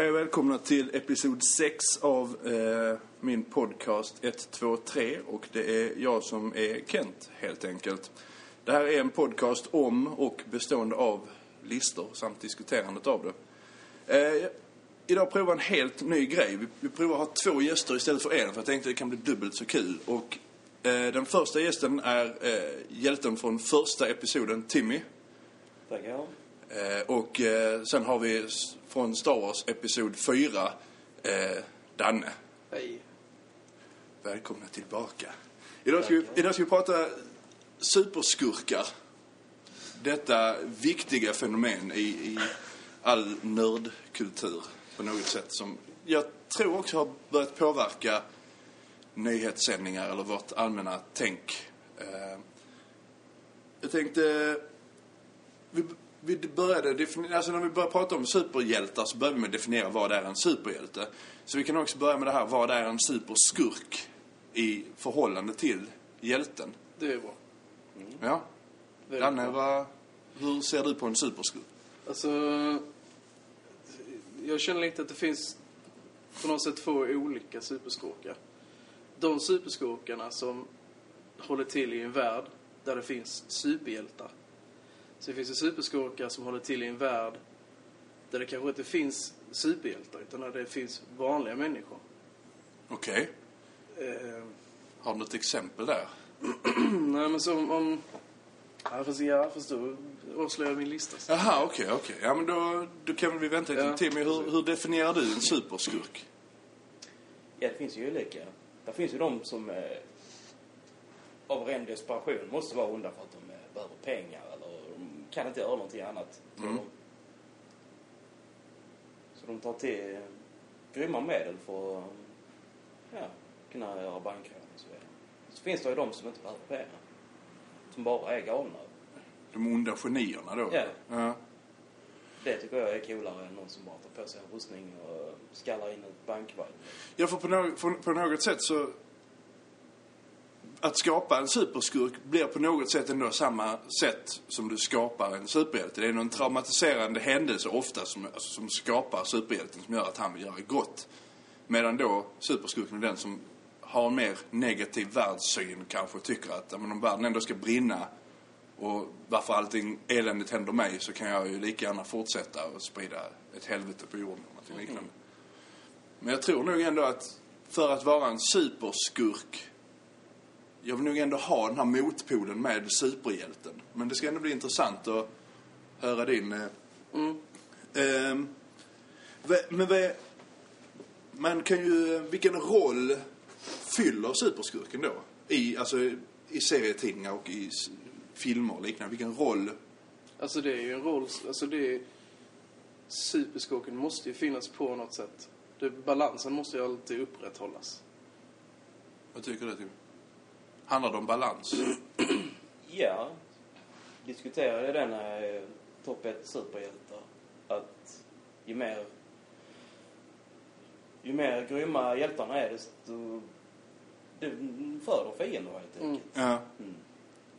Hej och välkomna till episod 6 av eh, min podcast 123 och det är jag som är Kent helt enkelt. Det här är en podcast om och bestående av listor samt diskuterandet av det. Eh, idag provar en helt ny grej. Vi, vi provar att ha två gäster istället för en för jag tänkte att det kan bli dubbelt så kul. Och eh, den första gästen är eh, hjälten från första episoden, Timmy. Tackar. Eh, och eh, sen har vi från Star Wars Episod 4, eh, Danne. Hej. Välkomna tillbaka. Idag ska, vi, idag ska vi prata superskurkar. Detta viktiga fenomen i, i all nördkultur på något sätt som jag tror också har börjat påverka nyhetssändningar eller vårt allmänna tänk. Jag tänkte... Vi, vi började definiera, alltså när vi började prata om superhjältar så började vi med definiera vad är en superhjälte. Så vi kan också börja med det här, vad är en superskurk i förhållande till hjälten? Det är bra. Ja. Väldigt Danne, vad, hur ser du på en superskurk? Alltså, jag känner lite att det finns på något sätt två olika superskurkar. De superskurkarna som håller till i en värld där det finns superhjältar. Så det finns ju superskurkar som håller till i en värld där det kanske inte finns superhjältar utan där det finns vanliga människor. Okej. Eh, Har du något exempel där? nej men som om... Ja, fast, ja, fast då avslöjar jag min lista. Jaha, okej, okej. Ja, men då, då kan vi vänta lite. Ja. Timmy, hur, hur definierar du en superskurk? Ja, det finns ju olika. Det finns ju de som eh, av ren desperation måste vara onda för att de eh, behöver pengar kan inte göra någonting annat. Så, Mm. de, så de tar till eh, grymma medel för att ja, kunna göra bankrån och så vidare. Så finns det ju de som inte behöver pengar. Som bara är galna. De onda genierna då? Ja. ja. Det tycker jag är coolare än någon som bara tar på sig en rustning och skallar in ett bankvalv. Ja, för på, no på, på något sätt så... Att skapa en superskurk blir på något sätt ändå samma sätt som du skapar en superhjälte. Det är någon traumatiserande händelse ofta som, alltså, som skapar superhjälten som gör att han vill göra gott. Medan då superskurken är den som har en mer negativ världssyn kanske och tycker att men om världen ändå ska brinna och varför allting eländigt händer mig så kan jag ju lika gärna fortsätta och sprida ett helvete på jorden eller någonting liknande. Men jag tror nog ändå att för att vara en superskurk jag vill nog ändå ha den här motpolen med superhjälten. Men det ska ändå bli intressant att höra din... Eh, Mm. ve- men vad, man kan ju... Vilken roll fyller superskurken då? I, alltså, i serietidningar och i filmer och liknande. Vilken roll... Alltså det är ju en roll, alltså det är, superskurken måste ju finnas på något sätt. Det, balansen måste ju alltid upprätthållas. Vad tycker du, Tim? Handlar det om balans? Ja, diskuterade den eh, topp 1 superhjältar. Att ju mer, ju mer grymma hjältarna är desto det föder fiender helt Mm. enkelt. Ja. Mm.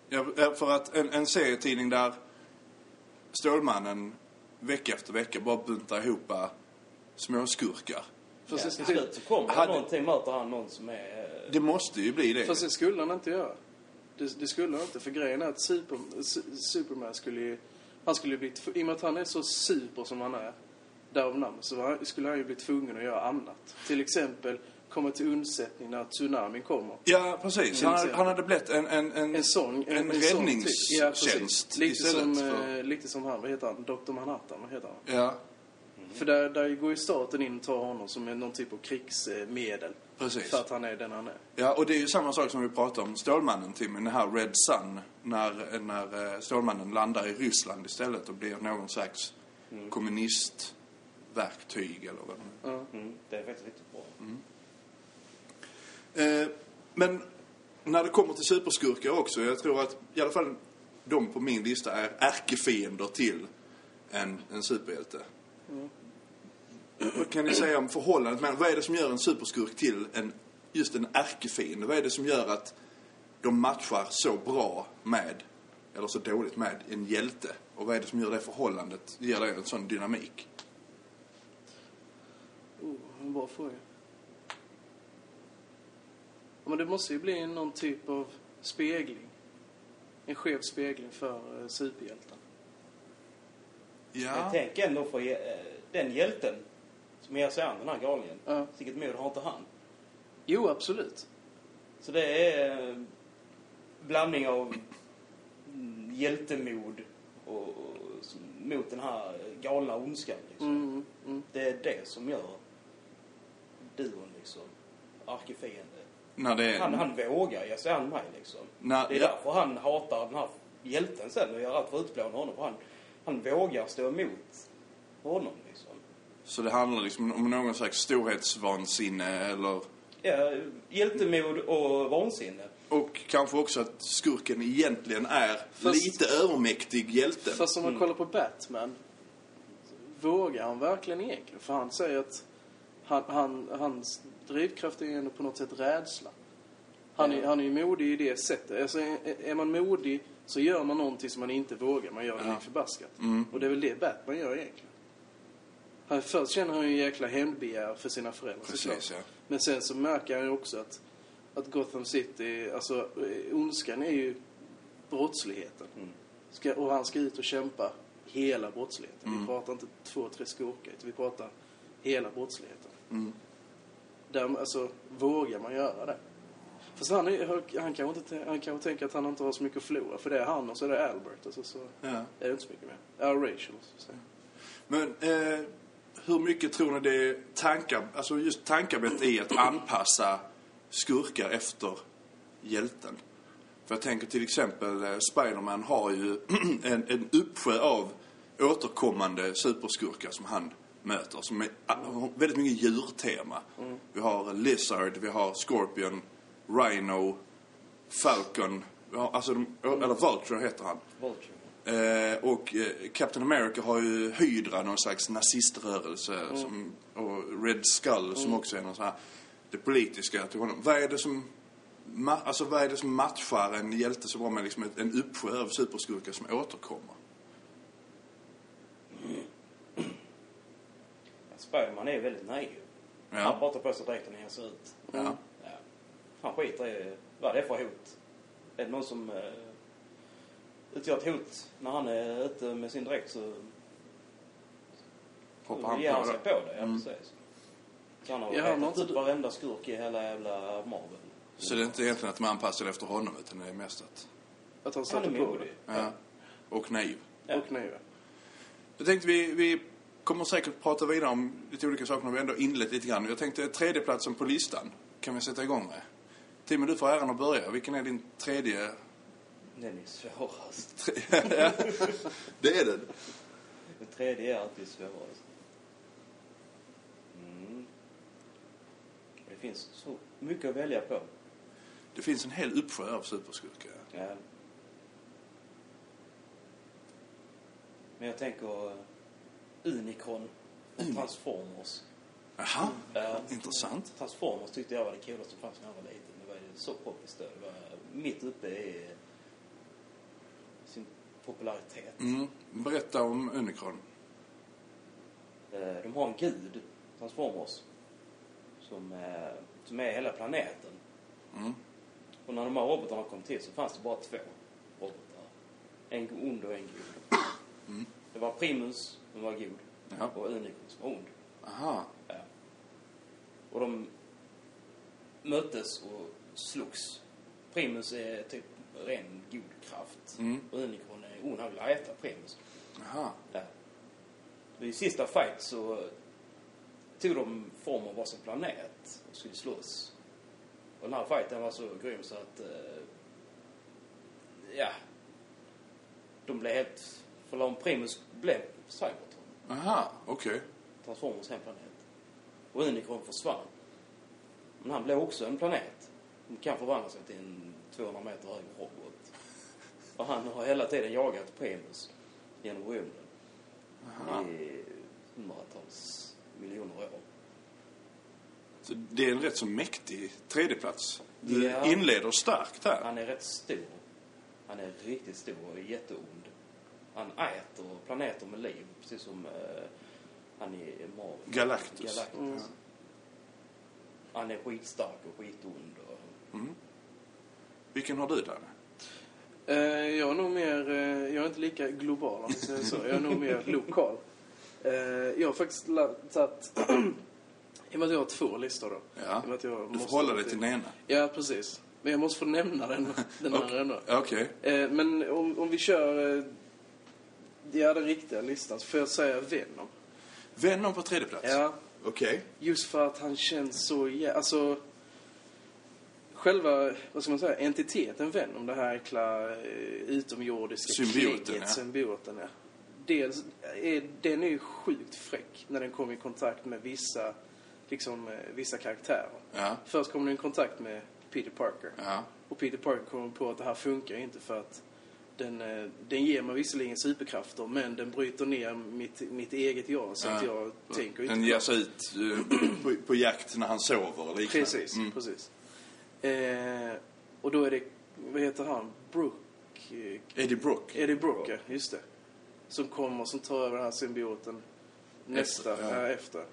Ja, ja, för att en, en serietidning där Stålmannen vecka efter vecka bara buntar ihop småskurkar. Fast, ja, till slut så kommer Hade- någonting, möter han någon som är... eh, Det måste ju bli det. fast det skulle han inte göra. Det, det skulle han inte, för grejen är att super, Su- Superman skulle ju, han skulle ju bli, i och med att han är så super som han är, därav namnet, så var, skulle han ju bli tvungen att göra annat. Till exempel komma till undsättning när tsunamin kommer. Ja, precis. Till Han, han hade blivit en, en, en, En sån, en, en, typ. Ja, räddningstjänst precis. Lite som, för... eh, lite som han, vad heter han? Dr. Manhattan, vad heter han? Ja, För där, där går ju staten in och tar honom som en- någon typ av krigsmedel. precis. För att han är den han är. Ja, och det är ju samma sak som vi pratade om Stålmannen, Tim, den här Red Sun. När, när eh, Stålmannen landar i Ryssland istället och blir någon slags kommunistverktyg eller vad det nu är. Mm, det är faktiskt riktigt bra. Eh, men när det kommer till superskurkar också, jag tror att i alla fall de på min lista är ärkefiender till en, en superhjälte. Vad kan ni säga om förhållandet mellan, vad är det som gör en superskurk till en, just en ärkefiende? Vad är det som gör att de matchar så bra med, eller så dåligt med, en hjälte? Och vad är det som gör det förhållandet, ger det en sån dynamik? Oh, en bra fråga. Ja, Men det måste ju bli någon typ av spegling. En skev spegling för uh, superhjältar. Ja. Jag tänker ändå för eh, den hjälten som ger sig an den här galningen. Ja. Vilket mod har inte han? Jo, absolut. Så det är eh, blandning av mm, hjältemod och, och mot den här galna ondskan. Liksom. Mm, mm. Det är det som gör duon liksom arkifiende. När det är... Han, han vågar ge sig an mig liksom. När- det är ja. därför han hatar den här hjälten sen och gör allt för att utplåna honom. För han, han vågar stå emot honom liksom. Så det handlar liksom om någon slags storhetsvansinne eller... Ja, hjältemod och vansinne. Och kanske också att skurken egentligen är Fast- lite övermäktig hjälte. Fast om man kollar på Batman. Vågar han verkligen egentligen? För han säger att han, han, hans drivkraft är ju ändå på något sätt rädsla. Han är, han är ju modig i det sättet. Alltså, är, är man modig så gör man någonting som man inte vågar. Man gör det Ja. förbaskat. Mm. Och det är väl det Batman gör egentligen. Han, först känner han ju en jäkla hämndbegär för sina föräldrar Precis, ja. Men sen så märker han ju också att, att Gotham City, alltså eh, ondskan är ju brottsligheten. Mm. Ska, och han ska ut och kämpa hela brottsligheten. Mm. Vi pratar inte två, tre skurkar, utan vi pratar hela brottsligheten. Mm. Där, alltså, vågar man göra det? Fast han, är, han, kanske inte, han kanske tänker att han inte har så mycket att förlora. För det är han och så är det Albert. Alltså, så Ja. är det inte så mycket mer. Ja, Rachel. Så. Men eh, hur mycket tror ni det är tankar, alltså just tankarbetet i att anpassa skurkar efter hjälten? För jag tänker till exempel eh, Spiderman har ju en, en uppsjö av återkommande superskurkar som han möter. Som är har väldigt mycket djurtema. Vi har Lizard, vi har Scorpion, Rhino, Falcon, har, alltså de, eller Vulture heter han. Vulture. Eh, och eh, Captain America har ju Hydra, någon slags naziströrelse. Som, och Red Skull som också är någon sån här, det politiska till honom. Vad är det som, ma- alltså vad är det som matchar en hjälte så bra med liksom ett, en uppsjö av superskurkar som återkommer? Spiderman är ju väldigt naiv. Han Ja. pratar på sig direkt när han ser ut. Ja. Ja. Han skiter i vad det är för hot. Är det någon som eh, utgör ett hot när han är ute med sin dräkt så Hoppar han på han sig det? på det. Ja, Mm. precis. Så han har Ja, han inte- ut varenda skurk i hela jävla Marvel. Så det är inte egentligen att man anpassar det efter honom utan det är mest att, Att han sätter är på modig. ja. Och naiv. Ja. Och nej, Jag tänkte vi, vi kommer säkert prata vidare om lite olika saker när vi ändå inlett lite grann. Jag tänkte tredjeplatsen på listan kan vi sätta igång med. Timmy, du får äran att börja. Vilken är din tredje? Den är svårast. Det är den. Den tredje är alltid svårast. Mm. Det finns så mycket att välja på. Det finns en hel uppsjö av superskurkar. Ja. Men jag tänker eh, Unicron och Transformers. Jaha, Ja. intressant. Transformers tyckte jag var det coolaste som fanns när jag var liten. Det var ju så poppis då. Det var mitt uppe i popularitet. Mm. Berätta om Unicron. Eh, De har en gud, Transformers, som, eh, som är hela planeten. Mm. Och när de här robotarna kom till så fanns det bara två robotar. En ond och en god. Mm. Det var Primus, som var god, Ja. och Unicron, som var ond. Aha. Ja. Och de möttes och slogs. Primus är typ ren god kraft. Mm. Och Unicron ond, han vill äta Primus. Aha. Ja. I sista fight så tog de form av varsin planet och skulle slåss. Och den här fighten var så grym så att... Eh, ja. De blev helt... För om Primus blev Cybertron, Aha, okej. Transformers hemplanet. Och Unicron försvann. Men han blev också en planet. Som kan förvandla sig till en 200 meter hög robot. Och han har hela tiden jagat Primus genom rymden Aha. i hundratals miljoner år. Så det är en rätt så mäktig tredjeplats. Du Ja. inleder starkt här. Han är rätt stor. Han är riktigt stor och jätteond. Han äter planeter med liv, precis som eh, Han är Marvel. Galactus. Galactus. Mm. Han är skitstark och skitond. Och... Mm. Vilken har du, Danne? Eh, jag är nog mer, eh, jag är inte lika global om säger så. Jag är nog mer lokal. Eh, jag har faktiskt tagit, i och med att jag har två listor då. Ja. I att jag Du får hålla dig till den ena. Ja, precis. Men jag måste få nämna den, den Okej. andra ändå. Okej. Eh, men om, om vi kör, eh, ja den riktiga listan, så får jag säga Venom. Venom på tredje plats? Ja, Okej. just för att han känns så, jä- alltså själva, vad ska man säga, entiteten Venom, det här äckla eh, utomjordiska Symbioten, klägget, ja. symbioten, ja. Dels är, den är ju sjukt fräck när den kommer i kontakt med vissa, liksom, eh, vissa karaktärer. Ja. Först kommer den i kontakt med Peter Parker. Ja. Och Peter Parker kommer på att det här funkar inte för att den, eh, den ger mig visserligen superkrafter men den bryter ner mitt, mitt eget jag så att jag tänker inte Den ger sig ut på, på jakt när han sover och liknande. Precis, Mm. precis. Eh, och då är det, vad heter han? Brook? Eh, Eddie Brock. Eddie Brook, ja, just det. Som kommer, som tar över den här symbioten nästa, Efter, ja. Efter.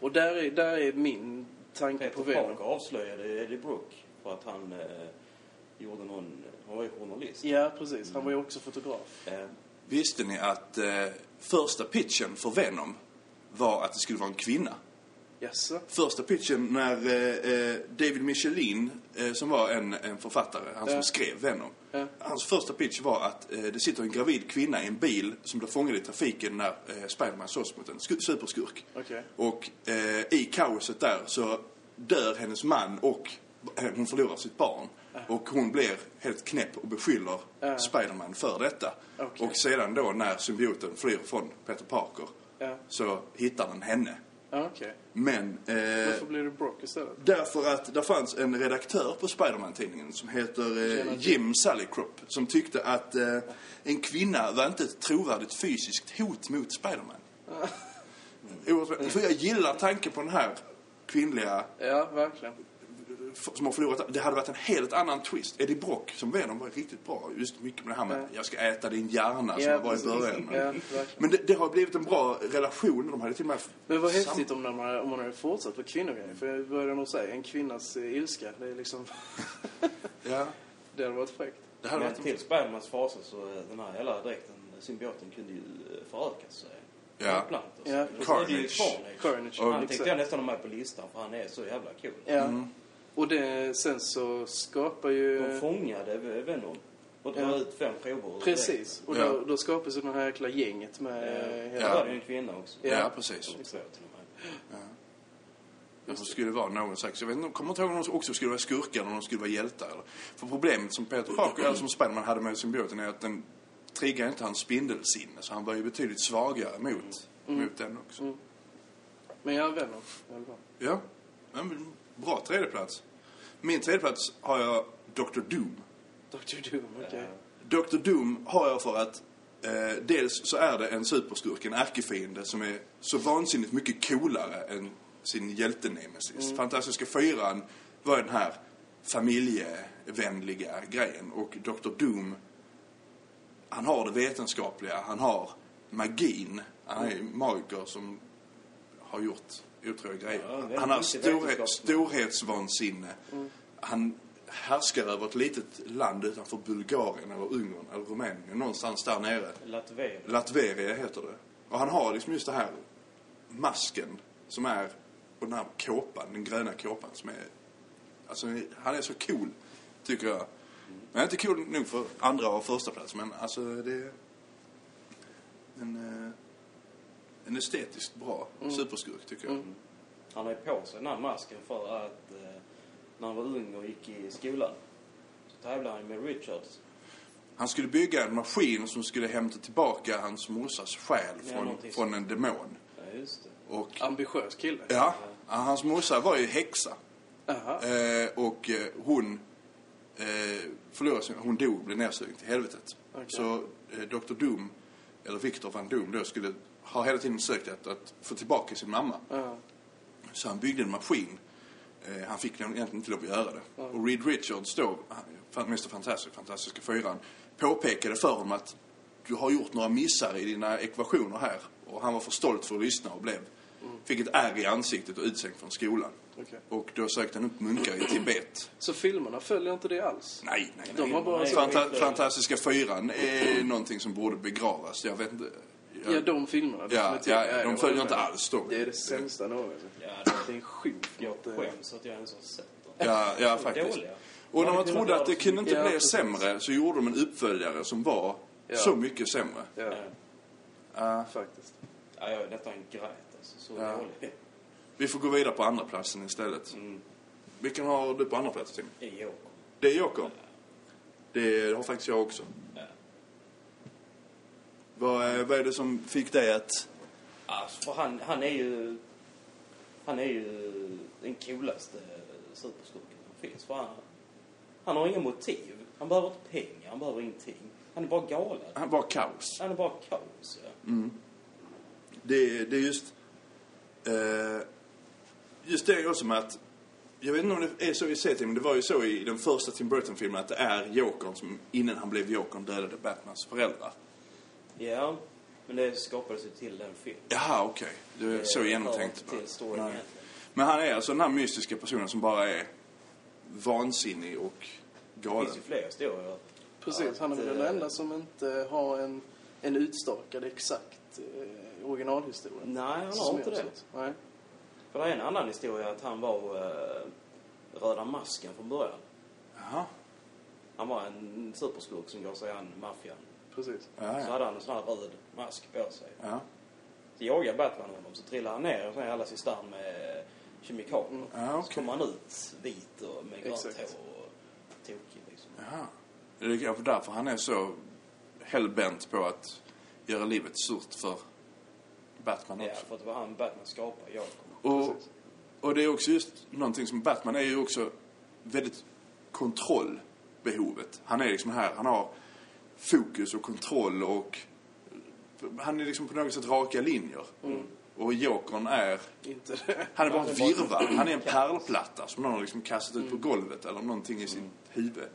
Och där är, där är min tanke på Peter Venom. Parker avslöjade Eddie Brook för att han eh, gjorde någon... Han var ju journalist. Ja, precis. Han var ju också fotograf. Eh, Visste ni att eh, första pitchen för Venom var att det skulle vara en kvinna? Jaså? Första pitchen när eh, eh, David Michelin, eh, som var en, en författare, han som Ja. skrev Venom. Ja. Hans första pitch var att eh, det sitter en gravid kvinna i en bil som blir fångad i trafiken när eh, Spiderman slåss mot en sku- superskurk. Okej. Och eh, i kaoset där så dör hennes man och eh, hon förlorar sitt barn. Och hon blir helt knäpp och beskyller Ja. Spiderman för detta. Okej. Och sedan då när symbioten flyr från Peter Parker så hittar den henne. Okej. Men eh, Varför blir det Brock istället? därför att det fanns en redaktör på Spiderman-tidningen som heter eh, Jim Sallycrop som tyckte att eh, en kvinna var inte ett trovärdigt fysiskt hot mot Spiderman. Oerhört- För jag gillar tanken på den här kvinnliga Ja, verkligen. Som har förlorat. Det hade varit en helt annan twist. Eddie Brock som Venom var riktigt bra. Just mycket med det här med Ja. jag ska äta din hjärna som Ja, var i början. Ja. Men det, det har blivit en bra relation. De hade till och med... Men vad häftigt om, man, om man hade fortsatt på kvinnogrejer. För jag började nog säga, en kvinnas eh, ilska, det är liksom... Ja, det hade varit fräckt. det hade Men varit... till Spidermans fasa så eh, den här hela dräkten, symbioten, kunde ju eh, föröka sig. Ja. Sig. Ja, Carnage. Carnage. Carnage. Han tänkte jag nästan ha med på listan för han är så jävla cool. Ja. Och det, sen så skapar ju... De fångade Venom och drar Ja. ut fem prover Precis. Och Ja. då, då skapas ju det här jäkla gänget med... Ja. hela- Då var det en kvinna också. Ja, Ja. precis. Två till och med. Ja, som skulle vara någon slags... Jag vet inte, kommer inte ihåg om de också skulle vara skurkar eller om de skulle vara hjältar. Eller. För problemet som Peter Parker, eller som Spiderman hade med symbioten är att den triggar inte hans spindelsinne. Så han var ju betydligt svagare mot, mot den också. Mm. Men jag alla fall. Ja, ja men bra tredjeplats. Min tredjeplats har jag Dr. Doom. Dr. Doom, okej. Dr. Doom har jag för att eh, dels så är det en superskurk, en ärkefiende som är så vansinnigt mycket coolare än sin hjältenemesis. Fantastiska fyran var den här familjevänliga grejen och Dr. Doom han har det vetenskapliga, han har magin. Han är magiker som har gjort otroliga grejer. Ja, han har storhet, storhetsvansinne. Han härskar över ett litet land utanför Bulgarien eller Ungern eller Rumänien. Någonstans där nere. Latveria. Latveria heter det. Och han har liksom just det här masken som är på den här kåpan, den gröna kåpan som är... Alltså han är så cool, tycker jag. Men inte cool nog för andra och första plats men alltså det är en, eh, en estetiskt bra superskurk tycker jag. Han har ju på sig den här masken för att eh, när han var ung och gick i skolan så tävlade han med Richards. Han skulle bygga en maskin som skulle hämta tillbaka hans morsas själ Ja, från, någonting från en demon. Ja, just det. Och Ambitiös kille. ja, hans morsa var ju häxa. Aha. Eh, och eh, hon eh, förlorade sin, hon dog, blev nedsugen till helvetet. Okej. Så eh, Dr. Doom, eller Victor van Doom då, skulle ha hela tiden sökt att, att få tillbaka sin mamma. Ja. Så han byggde en maskin. Eh, han fick egentligen inte lov att göra det. Och Reed Richards då, Mr Fantastic, Fantastiska fyran, påpekade för honom att du har gjort några missar i dina ekvationer här. Och han var för stolt för att lyssna och blev, fick ett ärr i ansiktet och utslängd från skolan. Okej. Och då sökte han upp munkar i Tibet. Så filmerna följer inte det alls? Nej, nej, De nej. har bara... Fanta Fantastiska fyran är någonting som borde begravas. Jag vet inte. Ja, de filmerna. ja, ja, Ja, de följer inte alls dem. Det är det sämsta någonsin. Ja, Det är en skymf jag eh, skäms att jag ens har sett dem. Ja, ja är faktiskt. dåliga. Och när Man trodde att det kunde inte bli sämre så gjorde de en uppföljare som var Ja. så mycket sämre. Ja, Ja. Ja, faktiskt. Ja, jag nästan grät alltså. Så Ja. dålig. vi får gå vidare på andra platsen istället. Mm. Vilken har du på andra plats, Tim? I Joker. Det är Joker. Det har faktiskt jag också. Vad, är- vad är det som fick dig att... Alltså, för han, han är ju... Han är ju den coolaste superskurken som finns. För han, han har inga motiv. Han behöver inte pengar, han behöver ingenting. Han är bara galen. Han var kaos. Han är bara kaos, ja. Mm. Det, det är just... Eh, just det också med att... Jag vet inte om det är så i serien, men det var ju så i den första Tim Burton-filmen att det är Jokern som innan han blev Jokern dödade Batmans föräldrar. Ja, men det skapades ju till den filmen. Jaha, okej. Det är så hör genomtänkt. inte till storyn Nej. Men han är alltså den här mystiska personen som bara är vansinnig och Det galen. finns ju fler historier. Precis, han är väl den eh, enda som inte har en, en utstakad exakt eh, originalhistoria. Nej, han har inte det. sett. Nej. För det är en annan historia att han var eh, Röda Masken från början. Jaha. Han var en superskurk som gav sig an maffian. Precis. Ja, Så ja. hade han en sån här röd mask på sig. ja. Så jagade Batman honom, så trillade han ner och så är alla cistern med kemikalier. Ja, Så okej. kommer han ut vit och med grönt hår och tokig liksom. Jaha. Det är kanske därför han är så hellbent på att göra livet surt för Batman Ja, också. för att det var han Batman skapade, jag Och, Precis. och det är också just någonting som Batman är ju också väldigt kontrollbehovet. Han är liksom här, han har fokus och kontroll och han är liksom på något sätt raka linjer. Och Jokern är, Inte det. han är bara en virvar. Han är en pärlplatta som någon har liksom kastat ut på golvet eller någonting i sitt huvud.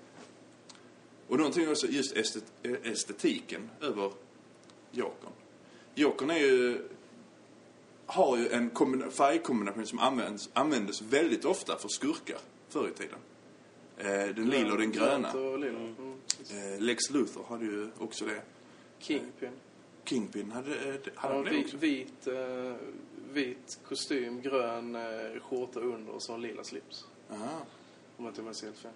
Och någonting också just estet, estetiken över Jokern. Jokern är ju har ju en kombina- färgkombination som används, användes väldigt ofta för skurkar förr i tiden. Eh, den lila och den gröna. Och lila. Mm. Eh, Lex Luthor hade ju också det. Kingpin. Kingpin hade, eh, hade har det vit, också. vit, eh, vit kostym, grön eh, skjorta under och så lila slips. Aha. Om jag inte minns helt fel.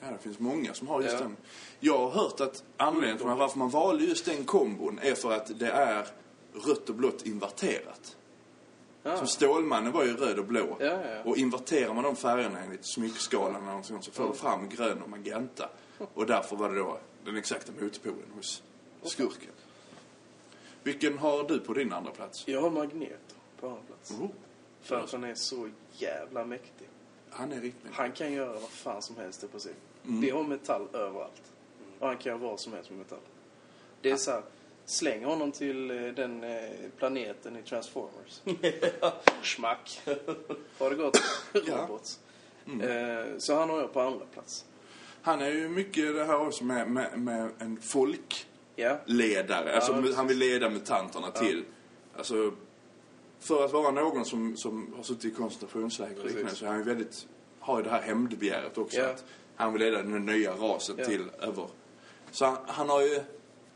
Ja, det finns många som har just Ja. den. Jag har hört att anledningen till varför man valde just den kombon är för att det är rött och blått inverterat. Ja. Som Stålmannen var ju röd och blå. Ja, ja, ja. Och inverterar man de färgerna enligt smyckskalan eller något sånt så får du fram grön och magenta. Och därför var det då den exakta motpolen hos skurken. Vilken har du på din andra plats? Jag har Magneto på andra plats. Oh, För att han är så jävla mäktig. han är riktigt... Han kan göra vad fan som helst i princip. Mm. Vi har metall överallt. Och han kan göra vad som helst med metall. Det är så här, släng honom till eh, den eh, planeten i Transformers. Schmack. Har det gått? Ja. Robots. Eh, så han har jag på andra plats. Han är ju mycket det här också med, med, med en folkledare. Ja. Alltså, Ja, han vill leda mutanterna till... Alltså, för att vara någon som, som har suttit i koncentrationsläger och liknande så är han ju väldigt... Har ju det här hämndbegäret också. Ja. Att han vill leda den nya rasen Ja. till över... Så han, han har ju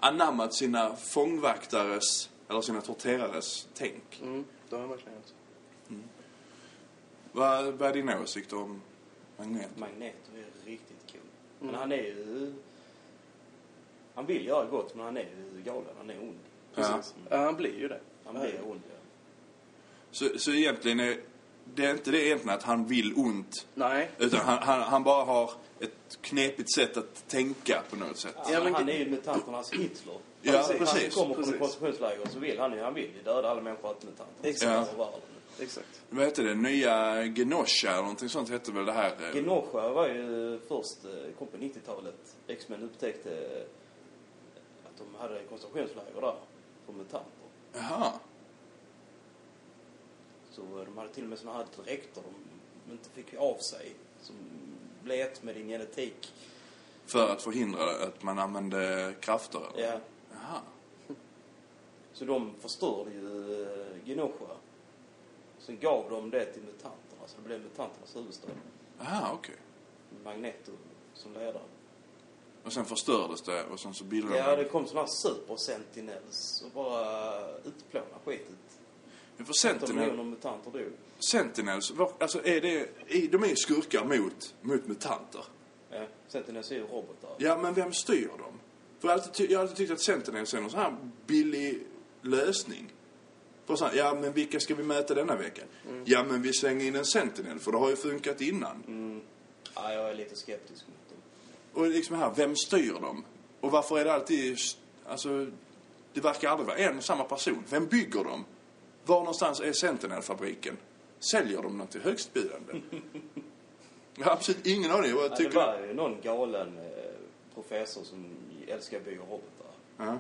anammat sina fångvaktares, eller sina torterares tänk. Mm, det har han verkligen gjort. Vad, vad är dina åsikter om Magneto? Magneto är riktigt. Mm. Men han är ju... Han vill göra gott, men han är ju galen. Han är ond. Precis. Ja. han blir ju det. Han blir ond, ja. Så, så egentligen är det är inte det egentligen att han vill ont Nej. Utan han, han, han bara har ett knepigt sätt att tänka på något sätt. Ja, men han är ju mutanternas Hitler. Ja, Han- precis, Han kommer från precis. ett koncentrationsläger så vill han ju, han vill ju döda alla människor att mutanter. Exakt. Ja. Exakt. Vad hette det? Nya Genosha eller någonting sånt hette väl det här? eh, Genosha var ju först, eh, kom på 90-talet. X-Men upptäckte eh, att de hade koncentrationsläger där för mutanter. Jaha. Så de hade till och med såna här dräkter de inte fick av sig. Som blev ett med din genetik. För att förhindra att man använde krafter? eller? Ja. Jaha. Så de förstörde ju Genosha. Sen gav de det till mutanterna, så det blev mutanternas huvudstad. Aha, okej. Magneto som ledare. Och sen förstördes det och sen så bildade Ja, de... det kom sådana här super sentinels och bara utplånade skitet. Men för 15 Sentinel, mutanter dog. Sentinels, var, alltså är det... De är ju skurkar mot, mot mutanter. Ja, sentinels är ju robotar. Ja, men vem styr dem? För jag har alltid, jag har alltid tyckt att Sentinels är någon sån här billig lösning. För här, ja men vilka ska vi möta denna vecka? Ja men vi slänger in en Sentinel för det har ju funkat innan. Mm. Ja, jag är lite skeptisk mot dem. Och liksom här, vem styr dem? Och varför är det alltid, alltså, det verkar aldrig vara en och samma person. Vem bygger dem? Var någonstans är Sentinel-fabriken? Säljer de något till högstbjudande? Jag har absolut ingen aning. Jag Ja, det tycker... var ju någon galen eh, professor som älskar att bygga robotar. Ja.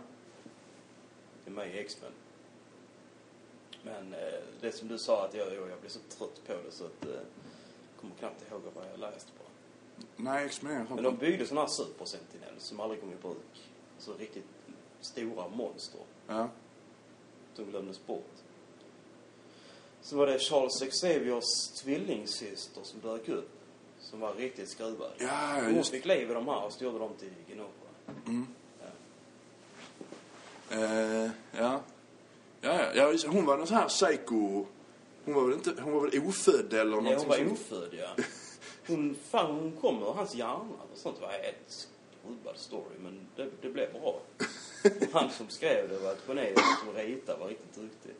Det är med i X-Men. Men eh, det som du sa att jag, jag, jag blir så trött på det så att eh, jag kommer knappt ihåg vad jag läste på. Nej, sån- Men de byggde sådana här super sentinels som aldrig kom i bruk. Alltså riktigt stora monster Ja. som glömdes bort. Så var det Charles Xaviers tvillingsyster som dök upp. Som var riktigt skruvad. Ja, Hon just fick liv i de här och så gjorde de till Genosha. Mm. Ja. Eh, ja. Ja, ja, ja. Hon var någon sån här psycho... Hon var väl inte... Hon var väl ofödd eller Ja, någonting hon var som- ofödd, ja. Hon, fan, hon kom ur hans hjärna. Och sånt var helt skruvad story, men det, det blev bra. Han som skrev det var ett geni och som ritade var riktigt duktig.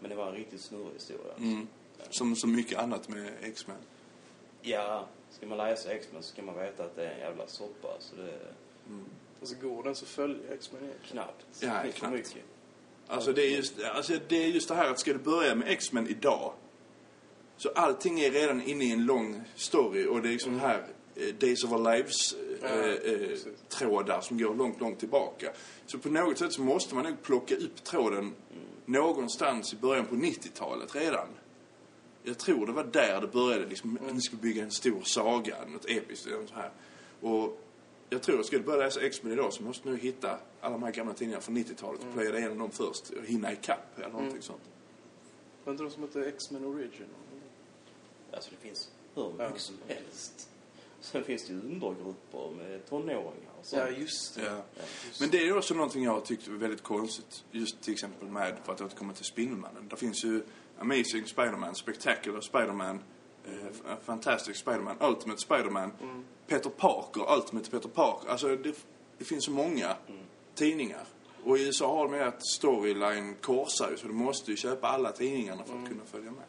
Men det var en riktigt snurrig historia. Mm. Som så mycket annat med X-Men. Ja, ska man läsa X-Men så ska man veta att det är en jävla soppa. Så det är Alltså går den så följer X-Men knappt. Ja, det för knappt. mycket. Alltså det är just, alltså det, är just det här att ska du börja med X-Men idag så allting är redan inne i en lång story och det är liksom här eh, Days of Our Lives Ja, eh, eh, precis. trådar som går långt, långt tillbaka. Så på något sätt så måste man nog plocka upp tråden någonstans i början på 90-talet redan. Jag tror det var där det började liksom, Mm. ni skulle bygga en stor saga, något episkt eller så här. Och jag tror att ska du börja läsa X-Men idag så måste du nog hitta alla de här gamla tidningarna från 90-talet Mm. och plöja igenom dem först och hinna ikapp eller någonting sånt. Var inte de som hette X-Men Original? Alltså det finns hur mycket Ja. som helst. Sen finns det ju undergrupper med tonåringar och sånt. Ja, just det. Ja. Just Men det är ju också någonting jag har tyckt var väldigt konstigt. Just till exempel med, för att återkomma till Spindelmannen. Det finns ju Amazing Spider-Man, Spectacular Spider-Man, eh, Fantastic Spider-Man, Ultimate Spider-Man, Mm. Peter Parker, Ultimate Peter Parker. Alltså det, det finns så många tidningar. Och i USA har de ju att storyline korsar ju, så du måste ju köpa alla tidningarna för att kunna följa med.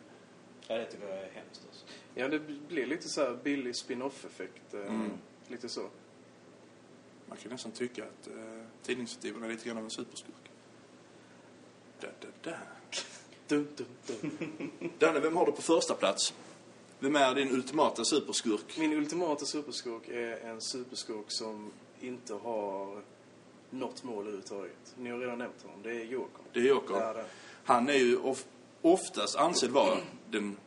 Ja, det tycker jag är hemskt alltså. Ja, det blir lite så här billig spin-off-effekt. eh, Mm. Lite så. Man kan nästan tycka att eh, tidningsutgivarna är lite grann av en superskurk. Da, da, da. Dum, dum, dum. Danne, vem har du på första plats? Vem är din ultimata superskurk? Min ultimata superskurk är en superskurk som inte har något mål överhuvudtaget. Ni har redan nämnt honom. Det är Joker. Det är Joker. Det. Han är ju of, oftast ansedd vara den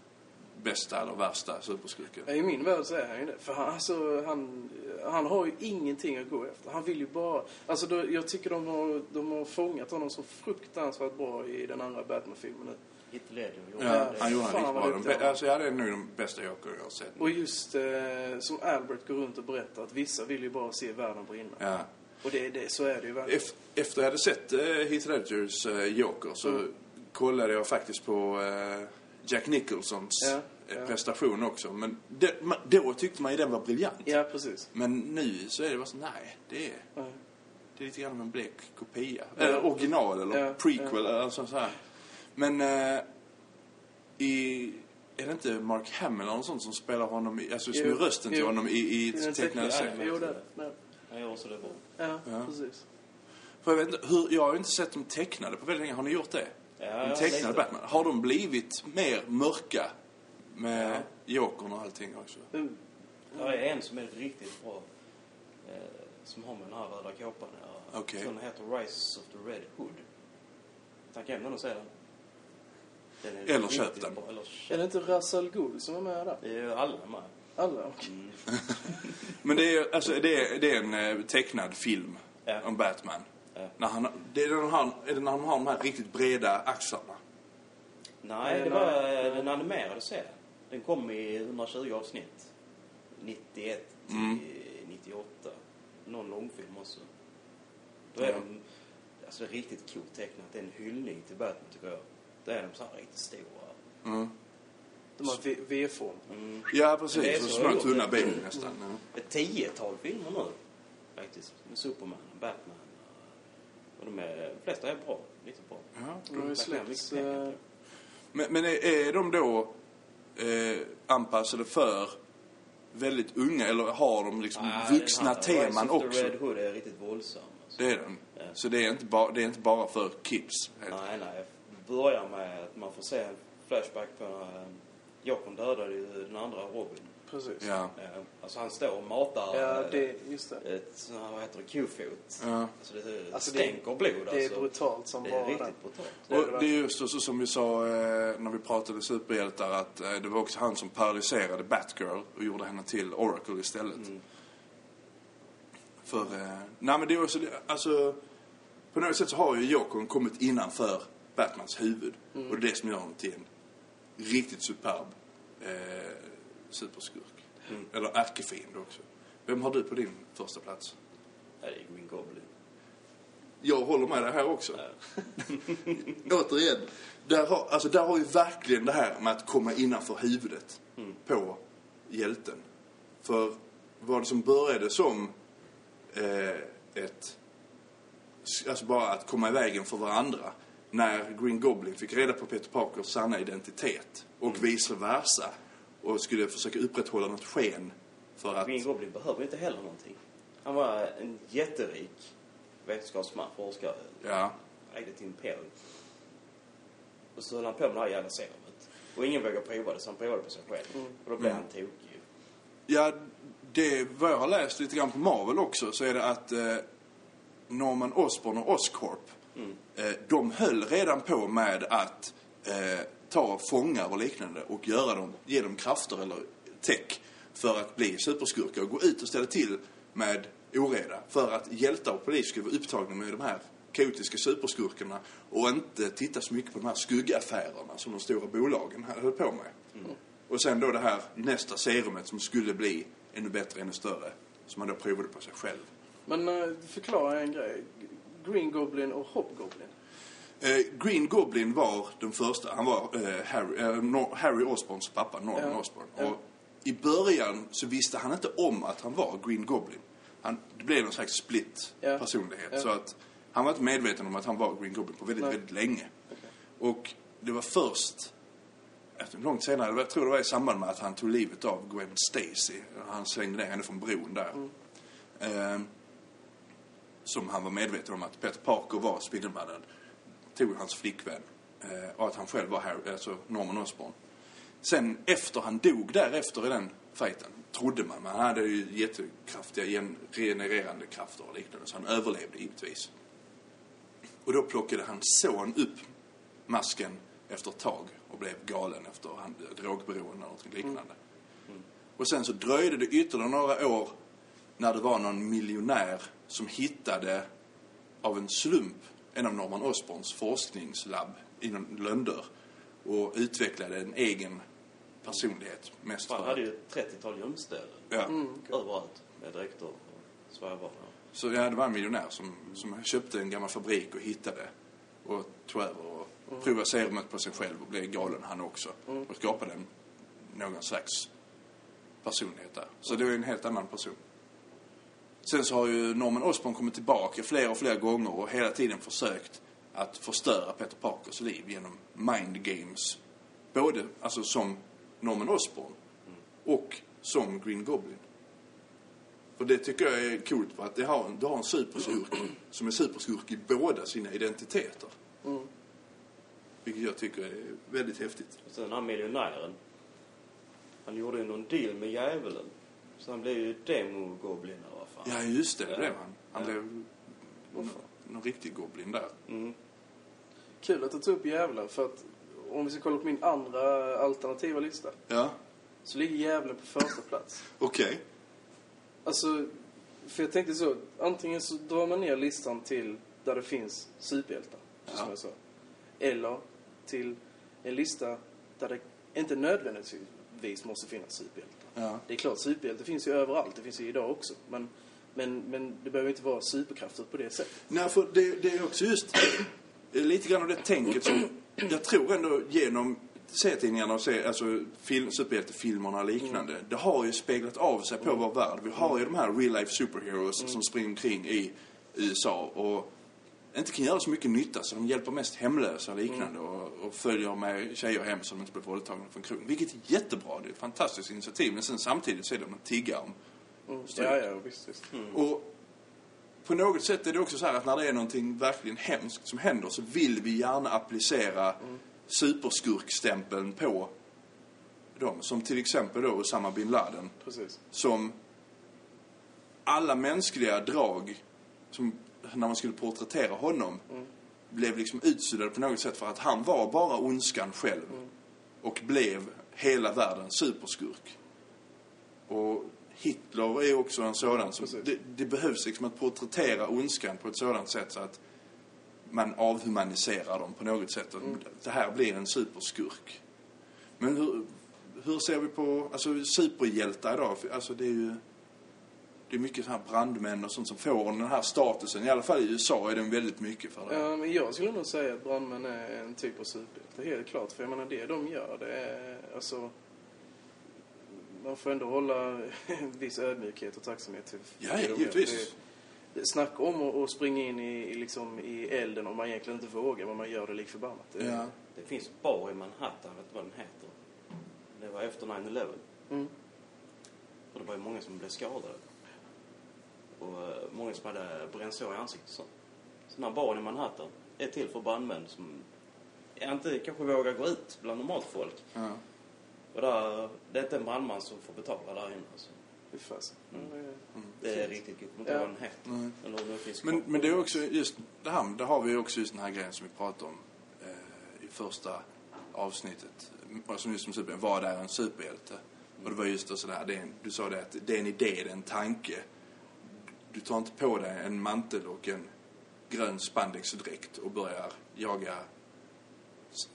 bästa eller värsta superskurken. I min värld så är han ju det. För han, alltså, han, han har ju ingenting att gå efter. Han vill ju bara... Alltså då, jag tycker de har, de har fångat honom så fruktansvärt bra i den andra Batman-filmen nu. Ledger gjorde Ja, det. han gjorde han Fan. Den, duktig bä- var. alltså, ja, det är nog den bästa Joker jag har sett. Och just eh, som Albert går runt och berättar att vissa vill ju bara se världen brinna. Ja. Och det, det, så är det ju verkligen. Ef- Efter jag hade sett eh, Heath Ledgers eh, Joker så kollade jag faktiskt på eh, Jack Nicholsons Ja, eh, ja. prestation också. Men det, ma- då tyckte man ju den var briljant. Ja, precis. Men nu så är det bara så, nej, det är, Ja. det är lite grann en blek kopia. Eller original eller Ja, prequel eller så, så här. Men eh, i... Är det inte Mark Hamill eller något sånt som spelar honom, i, alltså som Jo, är rösten till jo. honom i, i tecknade serien? Jo, det. det. Han gör också det bra. Ja, Ja. precis. För jag vet inte, hur, jag har ju inte sett dem tecknade på väldigt länge. Har ni gjort det? Ja, de ja, tecknade lite. Batman. Har de blivit mer mörka med Ja. Jokern och allting också? Mm. Det är en som är riktigt bra. Eh, som har med den här röda kåpan. Okej. Den heter Rise of the Red Hood. Tacka hem den och se den. Den Eller köp den. Bra. Eller Är det inte Russell Gould som är med där? Det är ju alla med. Alla? okej. Mm. Men det är, alltså, det är, det är en eh, tecknad film Ja. om Batman. Ja. När han, det är, när han, är det när han har de här riktigt breda axlarna? Nej, det var eh, den animerade serien. Den kom i 120 avsnitt. 91 till Mm. 98. Någon långfilm också. Då är Ja. de... Alltså det är riktigt coolt tecknat. Det är en hyllning till Batman tycker jag. Då är de så här riktigt stora. Mm. De har V- V-form. Mm. Ja, precis. så små tunna ben nästan. Ja. Ett tiotal filmer nu. Faktiskt. Med Superman och Batman. Och de, är, de flesta är bra. Riktigt bra. Ja. De har släppts... eh. Men, men är, är de då eh, anpassade för väldigt unga eller har de liksom Ah, vuxna teman Rise of också? the Red Hood är riktigt våldsam. Alltså. Det är den. Ja. Så det är inte bara, det är inte bara för kids? Nej, nej. Börjar med att man får se en flashback på när Jokern dödade ju den andra Robin. Precis. Ja. Eh, Alltså han står och matar Ja, eh, det, just det. ett sånt här, vad heter det, kofot. Ja. Alltså det Alltså, det- stänker blod Det är alltså. brutalt som Det bara är det. riktigt brutalt. Det är det Och det är just så som vi sa eh, när vi pratade superhjältar att eh, det var också han som paralyserade Batgirl och gjorde henne till Oracle istället. Mm. För, eh, nej men det är också, det- alltså på något sätt så har ju Jokern kommit innanför Batmans huvud. Mm. Och det är det som gör honom till en riktigt superb eh, superskurk. Mm. Eller ärkefiende också. Vem har du på din första plats? Det är Green Goblin. Jag håller med dig här också. Återigen, där har, alltså, där har ju verkligen det här med att komma innanför huvudet Mm. på hjälten. För vad det som började som eh, ett... Alltså bara att komma i vägen för varandra. När Green Goblin fick reda på Peter Parkers sanna identitet och Mm. vice versa. Och skulle försöka upprätthålla något sken för att... Green Goblin behöver inte heller någonting. Han var en jätterik vetenskapsman, forskare. Ja, Ägde ett imperium. Och så höll han på med det här jävla serumet. Och ingen vågade prova det, så han provade på sig själv. Och då blev Mm. han tokig. Ja, det vad jag har läst lite grann på Marvel också så är det att eh, Norman Osborn och Oscorp Mm. de höll redan på med att eh, ta fångar och liknande och göra dem, ge dem krafter eller tech för att bli superskurkar och gå ut och ställa till med oreda för att hjältar och polis skulle vara upptagna med de här kaotiska superskurkarna och inte titta så mycket på de här skuggaffärerna som de stora bolagen höll på med. Och sen då det här nästa serumet som skulle bli ännu bättre, ännu större. Som man då provade på sig själv. Men eh, förklara en grej. Green Goblin och Hobgoblin. Eh, Green Goblin var den första. Han var eh, Harry, eh, Nor- Harry Osborns pappa, Norman Ja. Osborn. Ja. Och i början så visste han inte om att han var Green Goblin. Han, det blev någon slags split Ja. personlighet. Så att han var inte medveten om att han var Green Goblin på väldigt, Nej. väldigt länge. Okej. Och det var först, efter långt senare, jag tror det var i samband med att han tog livet av Gwen Stacy. Han slängde ner henne från bron där. Mm. Ehm, som han var medveten om att Peter Parker var Spindelmannen. Tog hans flickvän. Eh, och att han själv var Harry, alltså Norman Osborn. Sen efter han dog därefter i den fighten trodde man, men han hade ju jättekraftiga gen- regenererande krafter och liknande så han överlevde givetvis. Och då plockade hans son upp masken efter ett tag och blev galen efter han, drogberoende eller något liknande. Och sen så dröjde det ytterligare några år när det var någon miljonär som hittade av en slump en av Norman Osborns forskningslabb i någon löndör och utvecklade en egen personlighet. Mest Han hade ju ett 30-tal gömställen. ja. Mm, okej. Överallt. Med dräkter och svävare. Så ja, det var en miljonär som, som köpte en gammal fabrik och hittade och tog över och provade serumet på sig själv och blev galen han också. Mm. Och skapade en, någon slags personlighet där. Så det var en helt annan person. Sen så har ju Norman Osborn kommit tillbaka flera och flera gånger och hela tiden försökt att förstöra Peter Parkers liv genom mind games. Både alltså som Norman Osborn och som Green Goblin. Och det tycker jag är coolt för att det har, du har en superskurk som är superskurk i båda sina identiteter. Mm. Vilket jag tycker är väldigt häftigt. Och sen den här miljonären. Han gjorde ju någon deal med djävulen. Så han blev ju demo-goblin fan. Ja, just det. Det blev han. Han Ja. blev någon, någon riktig goblin där. Mm. Kul att du tog upp djävulen för att om vi ska kolla på min andra alternativa lista Ja, så ligger djävulen på första plats. okej. Alltså, för jag tänkte så, antingen så drar man ner listan till där det finns superhjältar, Ja. som jag sa. Eller till en lista där det inte nödvändigtvis måste finnas superhjältar. Ja. Det är klart, superhjältar finns ju överallt. Det finns ju idag också. Men, men, men det behöver inte vara superkrafter på det sättet. Nej, för det, det är också just lite grann av det tänket som jag tror ändå genom serietidningarna och se, alltså film, superhjältefilmerna och liknande. Det har ju speglat av sig på vår värld. Vi har ju de här real life superheroes som springer omkring i USA och inte kan göra så mycket nytta så de hjälper mest hemlösa och liknande och, och följer med tjejer hem som inte blir våldtagna från krogen. Vilket är jättebra. Det är ett fantastiskt initiativ. Men sen samtidigt så är de en tiggare om Mm. Ja, ja, visst, visst. och på något sätt är det också så här att när det är någonting verkligen hemskt som händer så vill vi gärna applicera superskurkstämpeln på dem. Som till exempel då Osama bin Laden. Precis. Som alla mänskliga drag som när man skulle porträttera honom blev liksom utsuddade på något sätt för att han var bara ondskan själv. Och blev hela världens superskurk. Och Hitler är också en sådan. Precis. Det, det behövs liksom att porträttera ondskan på ett sådant sätt så att man avhumaniserar dem på något sätt. Och Det här blir en superskurk. Men hur, hur ser vi på alltså, superhjältar idag? Alltså, det är ju det är mycket så här brandmän och sånt som får den här statusen. I alla fall i USA är den väldigt mycket för det. Ja, men jag skulle nog säga att brandmän är en typ av superhjälte, helt klart. För jag menar, det de gör, det är alltså... Man får ändå hålla viss ödmjukhet och tacksamhet till Ja, givetvis. Det, det, snacka om att, att springa in i, i, liksom, i elden om man egentligen inte vågar, men man gör det lik förbannat. Det, Ja. Det finns en bar i Manhattan, vet du vad den heter? Det var efter 9-11. Mm. Och det var ju många som blev skadade. Och eh, många som hade brännsår i ansiktet och sånt. Så den här baren i Manhattan är till för brandmän som inte kanske vågar gå ut bland normalt folk. Ja. Och där, det är inte en brandman som får betala där inne. Alltså. Fy fasen. Mm. Det- Det är riktigt Ja. vad den heter. Nej. Eller om den finns Men, men det är också just det här, där har vi också just den här grejen som vi pratade om eh, i första avsnittet. Som just som superhjälte. Vad är en superhjälte? Och det var just det sådär, det en, du sa det att det är en idé, det är en tanke. Du tar inte på dig en mantel och en grön spandexdräkt och börjar jaga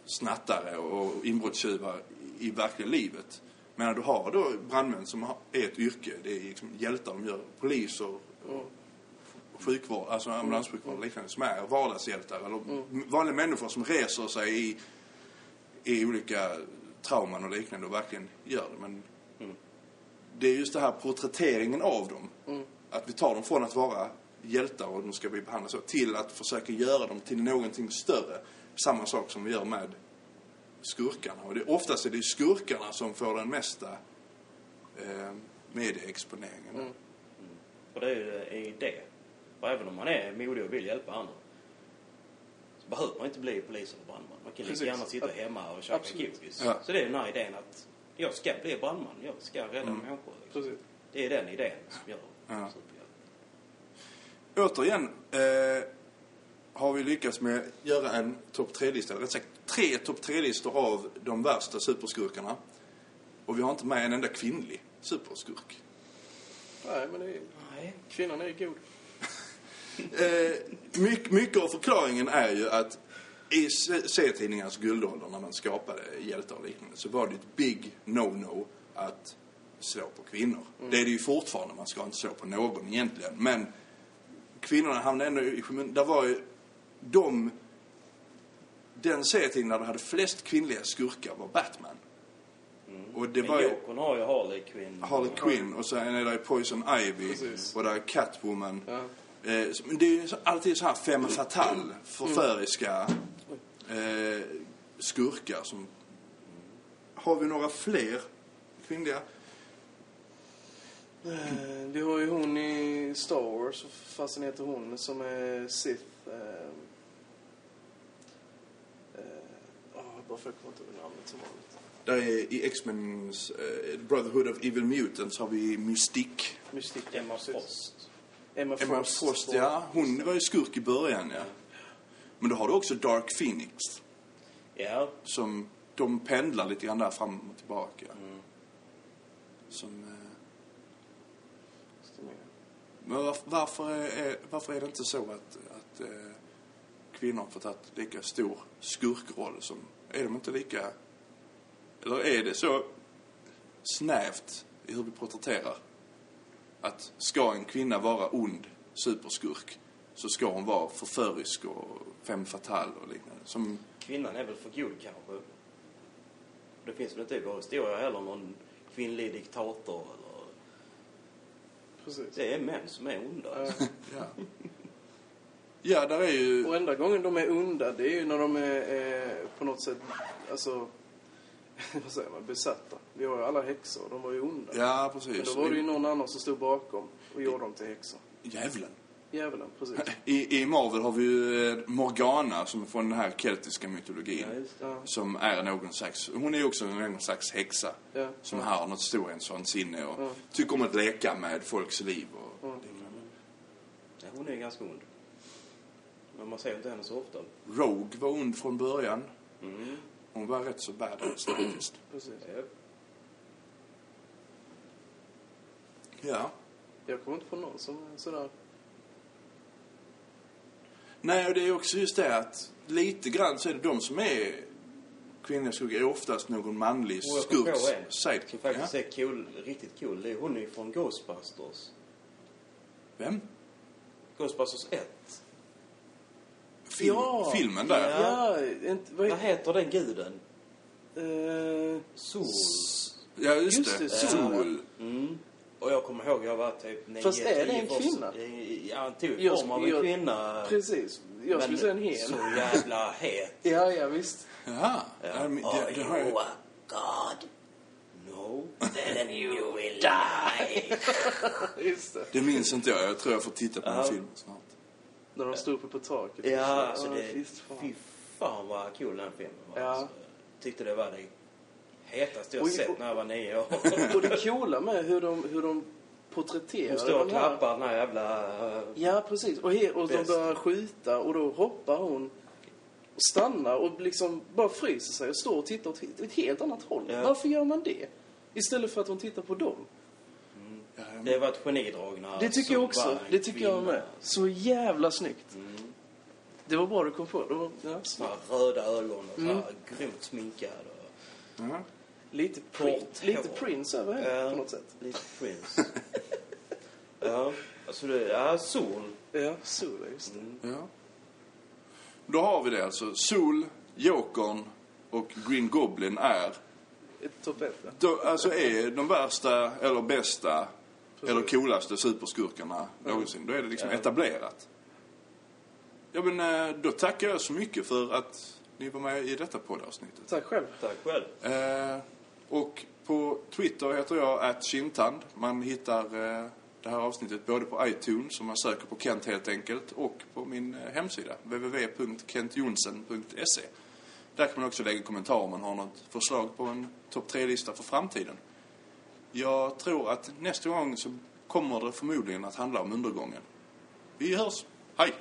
snattare och inbrottstjuvar i, verkliga livet. Men du har då brandmän som är ett yrke, det är liksom hjältar de gör, poliser och sjukvård, alltså ambulanssjukvård och liknande som är vardagshjältar eller vanliga människor som reser sig i, i olika trauman och liknande och verkligen gör det. Men Mm. det är just det här porträtteringen av dem. Att vi tar dem från att vara hjältar och de ska bli behandlade så till att försöka göra dem till någonting större. Samma sak som vi gör med skurkarna. Och det, oftast är det skurkarna som får den mesta eh, medieexponeringen. Mm. Och det är ju en idé. Och även om man är modig och vill hjälpa andra så behöver man inte bli polis eller brandman. Man kan lika gärna sitta hemma och absolut. godis. Ja. Så det är den här idén att jag ska bli brandman, jag ska rädda Mm. människor. Liksom. Precis. Det är den idén som gör Ja. Återigen eh, har vi lyckats med att göra en topp tre-lista, rätt sagt tre topp tre-listor av de värsta superskurkarna. Och vi har inte med en enda kvinnlig superskurk. Nej, men det är, Nej. kvinnan är god. Eh, mycket, mycket av förklaringen är ju att i serietidningarnas guldålder när man skapade hjältar och liknande så var det ett big no-no att slå på kvinnor. Det är det ju fortfarande, man ska inte slå på någon egentligen. Men kvinnorna hamnade ändå i skymundan. Där var ju de... Den serietidningen där det hade flest kvinnliga skurkar var Batman. Och det Men var ju Jokern har ju Harley Quinn. Harley Quinn och sen är det Poison Ivy Precis. och där är Catwoman. Ja. Eh, men det är ju alltid så här femme fatale, förföriska eh, skurkar som... Har vi några fler kvinnliga? Eh, Vi har ju hon i Star Wars, vad fasen heter hon, som är Sith. Eh, åh, bara för att jag kommer inte ihåg namnet som vanligt. Där är i X-Men's eh, Brotherhood of Evil Mutants har vi Mystique. Mystik. Emma. Frost. Emma Frost. Emma Frost, ja. Hon var ju skurk i början, ja. Men då har du också Dark Phoenix. Ja. Som de pendlar lite grann där fram och tillbaka. Som... Eh, men varf- varför är, varför är det inte så att, att eh, kvinnor har fått ha lika stor skurkroll som... Är de inte lika... Eller är det så snävt i hur vi porträtterar? Att ska en kvinna vara ond superskurk så ska hon vara förförisk och femme fatale och liknande. Som, Kvinnan är väl för god kanske. Det finns väl inte i vår historia heller någon kvinnlig diktator eller... Precis. Det är män som är onda. alltså. Ja. ja. där är ju... Och enda gången de är onda, det är ju när de är eh, på något sätt, alltså, vad säger man, besatta. Vi har ju alla häxor, de var ju onda. Ja, Men precis. då var det ju någon annan som stod bakom och gjorde dem till häxor. Djävulen. Djävulen, precis. I, I Marvel har vi ju eh, Morgana som är från den här keltiska mytologin. Ja, just. Ja, Som är någon slags, hon är ju också någon slags häxa. ja. Som har något storhetsvansinne och Ja. tycker om att leka med folks liv och. Ja, hon är ganska ond. Men man ser inte henne så ofta. Rogue var ond från början. Mm. Hon var rätt så badass faktiskt. Precis. Ja. Ja. Jag kommer inte på någon som är sådär. Nej, och det är också just det att lite grann så är det de som är kvinnliga skurkar är oftast någon manlig en sidekick. Som faktiskt Ja. är cool, riktigt cool. Det är hon är från Ghostbusters. Vem? Ghostbusters 1. Film, Ja. Filmen där? Ja. Ja, inte, vad Vad heter den guden? Eh, Sol. Ja, just, Just det. det, Sol. Mm. Och jag kommer ihåg jag var typ nio, Fast är det en kvinna? Ja, tog Jag- form av en jag- kvinna. precis. Jag skulle säga en hel. Så jävla het. Ja, ja, visst. Jaha. Ja. Ja, men det, Are det har jag... a god? No. Then you will die. Just det. Det minns inte jag. Jag tror jag får titta på den Ja. filmen snart. När de stod uppe på taket. Ja, alltså det... visst, fan. Fy fan vad cool den filmen var. Ja. Alltså, tyckte det var det hetaste jag Och- sett när jag var nio år. Och det coola med hur de, hur de porträtterar Hon står och här- klappar den här jävla... eh, Ja, precis. Och, he, och de börjar skjuta och då hoppar hon och stannar och liksom bara fryser sig och står och tittar åt ett helt annat håll. Ja. Varför gör man det? Istället för att hon tittar på dem. Jag- Det var ett genidrag när Det tycker jag också. Det tycker jag med. Så jävla snyggt. Mm. Det var bra du kom på. Det var, ja, Så här röda ögon och Mm. grovt sminkad. Och Ja. lite, prin, lite. Prince över henne Ja. på något sätt. lite Prince. ja, alltså det... Ja, sol. Ja, är just det. Mm. Ja. Då har vi det alltså. Sol, Jokern och Green Goblin är, Ett topp ett, ja. alltså är de värsta eller bästa. Eller coolaste superskurkarna någonsin. Då är det liksom Ja. etablerat. Ja men eh, då tackar jag så mycket för att ni var med i detta poddavsnittet. Tack själv. Tack själv. Eh, och på Twitter heter jag attkintand. Man hittar eh, det här avsnittet både på iTunes, om man söker på Kent helt enkelt, och på min eh, hemsida, www.kentjonsen.se. Där kan man också lägga kommentarer om man har något förslag på en topp tre-lista för framtiden. Jag tror att nästa gång så kommer det förmodligen att handla om undergången. Vi hörs. Hej!